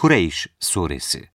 Kureyş Suresi.